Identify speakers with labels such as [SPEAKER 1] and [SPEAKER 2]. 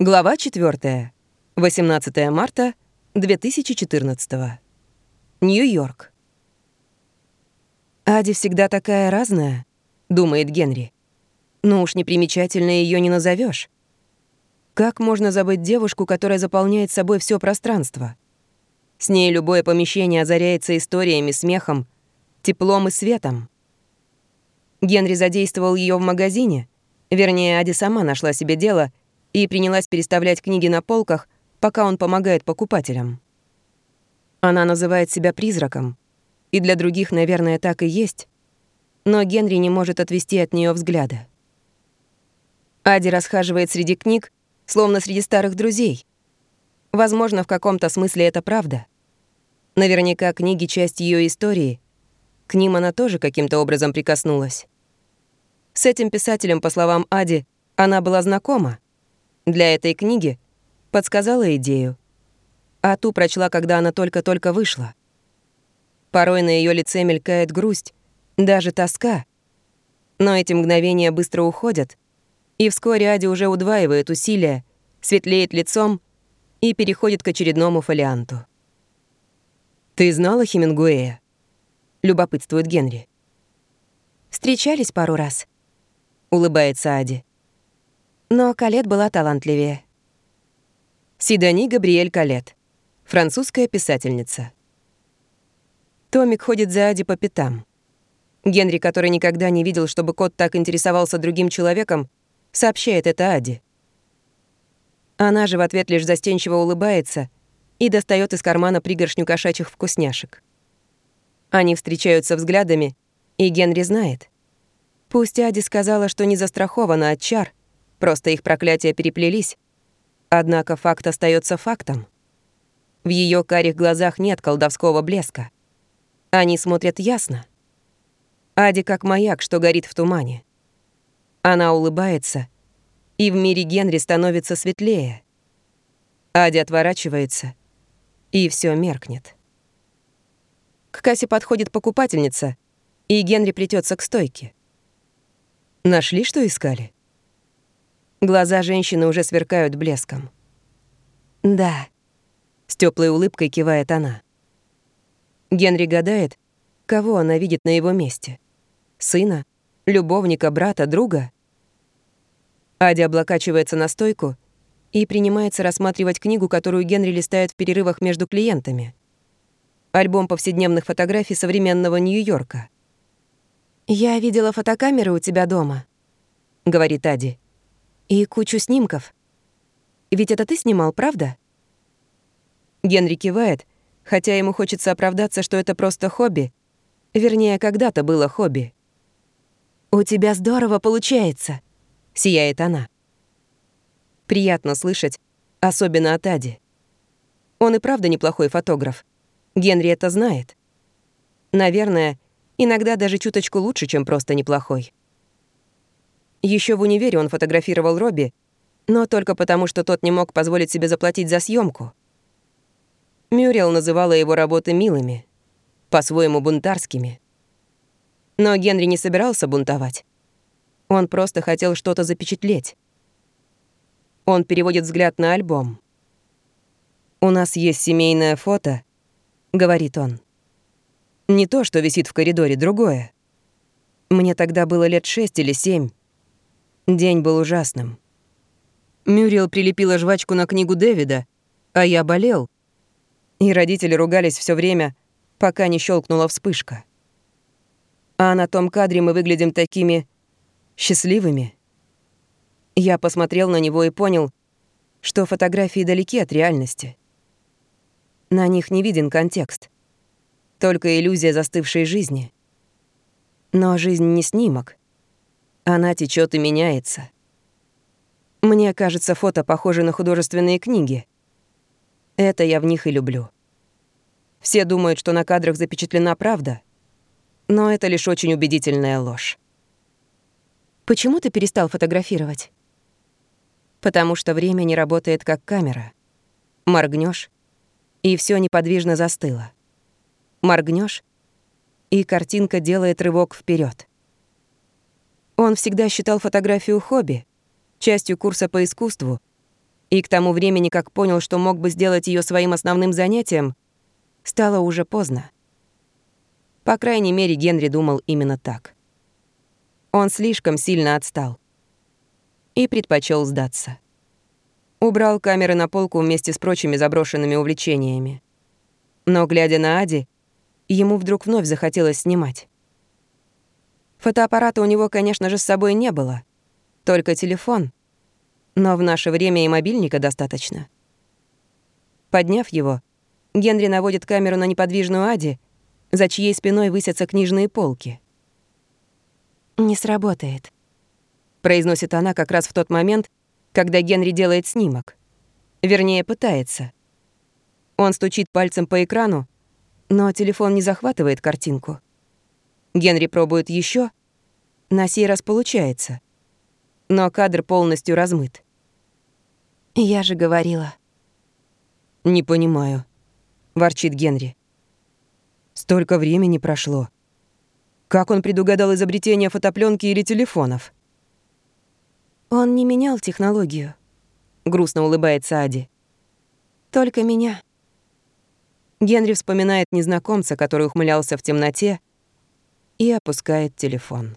[SPEAKER 1] Глава 4. 18 марта 2014. Нью-Йорк. «Ади всегда такая разная», — думает Генри. «Ну уж непримечательно ее не назовешь. Как можно забыть девушку, которая заполняет собой все пространство? С ней любое помещение озаряется историями, смехом, теплом и светом. Генри задействовал ее в магазине, вернее, Ади сама нашла себе дело — и принялась переставлять книги на полках, пока он помогает покупателям. Она называет себя призраком, и для других, наверное, так и есть, но Генри не может отвести от нее взгляда. Ади расхаживает среди книг, словно среди старых друзей. Возможно, в каком-то смысле это правда. Наверняка книги — часть ее истории. К ним она тоже каким-то образом прикоснулась. С этим писателем, по словам Ади, она была знакома. Для этой книги подсказала идею, а ту прочла, когда она только-только вышла. Порой на ее лице мелькает грусть, даже тоска. Но эти мгновения быстро уходят, и вскоре Ади уже удваивает усилия, светлеет лицом и переходит к очередному фолианту. «Ты знала Хемингуэя?» — любопытствует Генри. «Встречались пару раз», — улыбается Ади. Но Калет была талантливее. Сидони Габриэль Калет. Французская писательница. Томик ходит за Ади по пятам. Генри, который никогда не видел, чтобы кот так интересовался другим человеком, сообщает это Ади. Она же в ответ лишь застенчиво улыбается и достает из кармана пригоршню кошачьих вкусняшек. Они встречаются взглядами, и Генри знает. Пусть Ади сказала, что не застрахована от чар — Просто их проклятия переплелись. Однако факт остается фактом. В ее карих глазах нет колдовского блеска. Они смотрят ясно. Ади как маяк, что горит в тумане. Она улыбается, и в мире Генри становится светлее. Ади отворачивается, и все меркнет. К кассе подходит покупательница, и Генри плетется к стойке. Нашли, что искали? Глаза женщины уже сверкают блеском. «Да», — с теплой улыбкой кивает она. Генри гадает, кого она видит на его месте. Сына, любовника, брата, друга? Ади облокачивается на стойку и принимается рассматривать книгу, которую Генри листает в перерывах между клиентами. Альбом повседневных фотографий современного Нью-Йорка. «Я видела фотокамеры у тебя дома», — говорит Ади. И кучу снимков. Ведь это ты снимал, правда? Генри кивает, хотя ему хочется оправдаться, что это просто хобби. Вернее, когда-то было хобби. «У тебя здорово получается», — сияет она. Приятно слышать, особенно от Ади. Он и правда неплохой фотограф. Генри это знает. Наверное, иногда даже чуточку лучше, чем просто неплохой. Еще в универе он фотографировал Робби, но только потому, что тот не мог позволить себе заплатить за съемку. Мюрриел называла его работы милыми, по-своему бунтарскими. Но Генри не собирался бунтовать. Он просто хотел что-то запечатлеть. Он переводит взгляд на альбом. «У нас есть семейное фото», — говорит он. «Не то, что висит в коридоре, другое. Мне тогда было лет шесть или семь. День был ужасным. Мюрриел прилепила жвачку на книгу Дэвида, а я болел. И родители ругались все время, пока не щелкнула вспышка. А на том кадре мы выглядим такими счастливыми. Я посмотрел на него и понял, что фотографии далеки от реальности. На них не виден контекст. Только иллюзия застывшей жизни. Но жизнь не снимок. Она течет и меняется. Мне кажется, фото похожи на художественные книги. Это я в них и люблю. Все думают, что на кадрах запечатлена правда, но это лишь очень убедительная ложь. Почему ты перестал фотографировать? Потому что время не работает как камера. Моргнешь, и все неподвижно застыло. Моргнешь, и картинка делает рывок вперед. Он всегда считал фотографию хобби, частью курса по искусству, И к тому времени, как понял, что мог бы сделать ее своим основным занятием, стало уже поздно. По крайней мере, Генри думал именно так. Он слишком сильно отстал и предпочел сдаться. Убрал камеры на полку вместе с прочими заброшенными увлечениями. Но, глядя на Ади, ему вдруг вновь захотелось снимать. Фотоаппарата у него, конечно же, с собой не было. Только телефон. Но в наше время и мобильника достаточно. Подняв его, Генри наводит камеру на неподвижную Ади, за чьей спиной высятся книжные полки. «Не сработает», — произносит она как раз в тот момент, когда Генри делает снимок. Вернее, пытается. Он стучит пальцем по экрану, но телефон не захватывает картинку. Генри пробует еще. На сей раз получается. Но кадр полностью размыт. «Я же говорила». «Не понимаю», — ворчит Генри. «Столько времени прошло. Как он предугадал изобретение фотопленки или телефонов?» «Он не менял технологию», — грустно улыбается Ади. «Только меня». Генри вспоминает незнакомца, который ухмылялся в темноте, и опускает телефон.